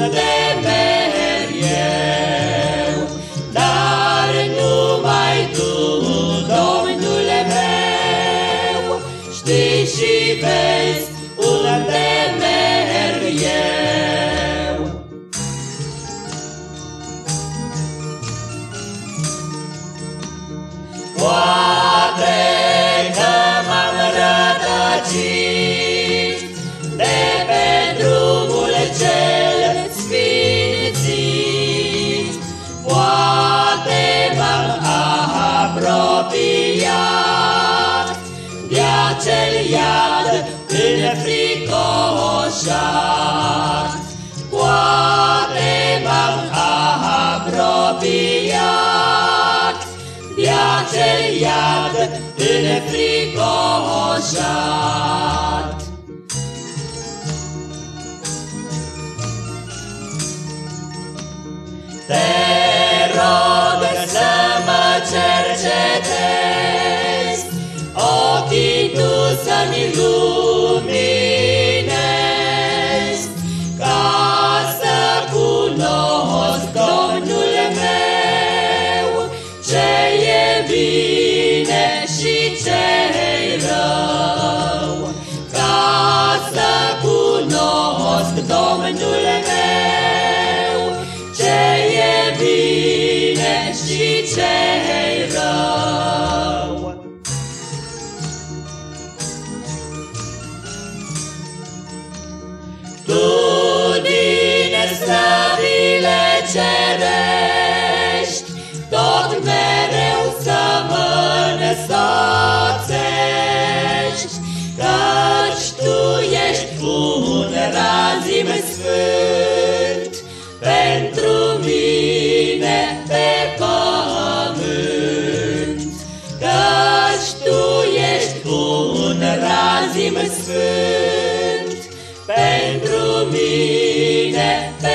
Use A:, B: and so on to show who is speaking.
A: unde merg eu, dar numai Tu, Domnule meu, știi și vezi iad înfricoșat. Poate v-am apropiat de acel iad înfricoșat. Te bine și cei rău, ca să cunosc Domnul meu, ce e bine și ce rău. Tu din un razim sfânt pentru mine pe pământ. Căci tu ești un razim sfânt pentru mine pe